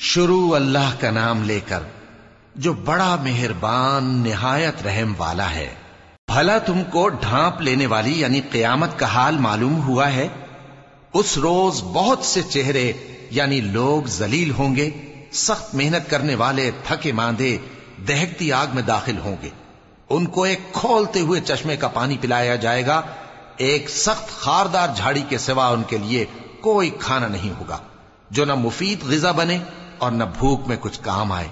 شروع اللہ کا نام لے کر جو بڑا مہربان نہایت رحم والا ہے۔ بھلا تم کو ڈھانپ لینے والی یعنی قیامت کا حال معلوم ہوا ہے۔ اس روز بہت سے چہرے یعنی لوگ ذلیل ہوں گے، سخت محنت کرنے والے تھکے ماندے، دہکتی آگ میں داخل ہوں گے۔ ان کو ایک کھولتے ہوئے چشمے کا پانی پلایا جائے گا۔ ایک سخت خاردار جھاڑی کے سوا ان کے لیے کوئی کھانا نہیں ہوگا۔ جو نہ مفید غذا بنے اور نہ بھوک میں کچھ کام آئے۔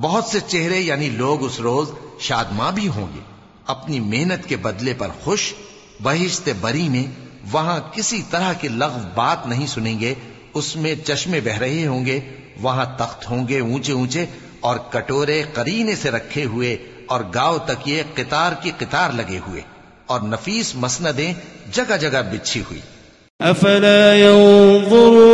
بہت سے چہرے یعنی لوگ اس روز شادماں بھی ہوں گے۔ اپنی محنت کے بدلے پر خوش، بہشت بری میں وہاں کسی طرح کی لغو بات نہیں سنیں گے۔ اس میں چشمے بہ رہے ہوں گے، وہاں تخت ہوں گے اونچے اونچے اور کٹورے کرینے سے رکھے ہوئے اور گاؤں تک یہ قطار کی قطار لگے ہوئے اور نفیس مسندیں جگہ جگہ بچھی ہوئی۔ أفلا ينظرون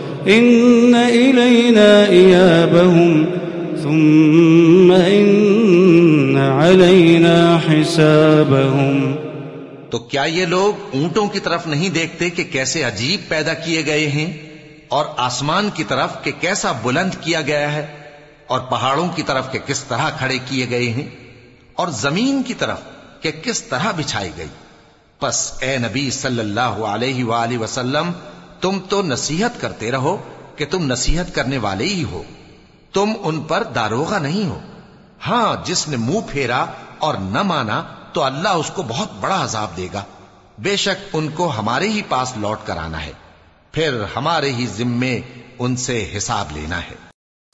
إن إلينا إيابهم، ثم إن علينا حسابهم. تو کیا یہ لوگ اونٹوں کی طرف نہیں دیکھتے کہ کیسے عجیب پیدا کیے گئے ہیں، اور آسمان کی طرف کہ کیسا بلند کیا گیا ہے، اور پہاڑوں کی طرف کہ کس طرح کھڑے کیے گئے ہیں، اور زمین کی طرف کہ کس طرح بچھائی گئی۔ پس اے نبی صلی اللہ علیہ وآلہ وسلم تم تو نصیحت کرتے رہو کہ تم نصیحت کرنے والے ہی ہو۔ تم ان پر داروغہ نہیں ہو۔ ہاں جس نے منہ پھیرا اور نہ مانا تو اللہ اس کو بہت بڑا عذاب دے گا۔ بے شک ان کو ہمارے ہی پاس لوٹ کر آنا ہے۔ پھر ہمارے ہی ذمے ان سے حساب لینا ہے۔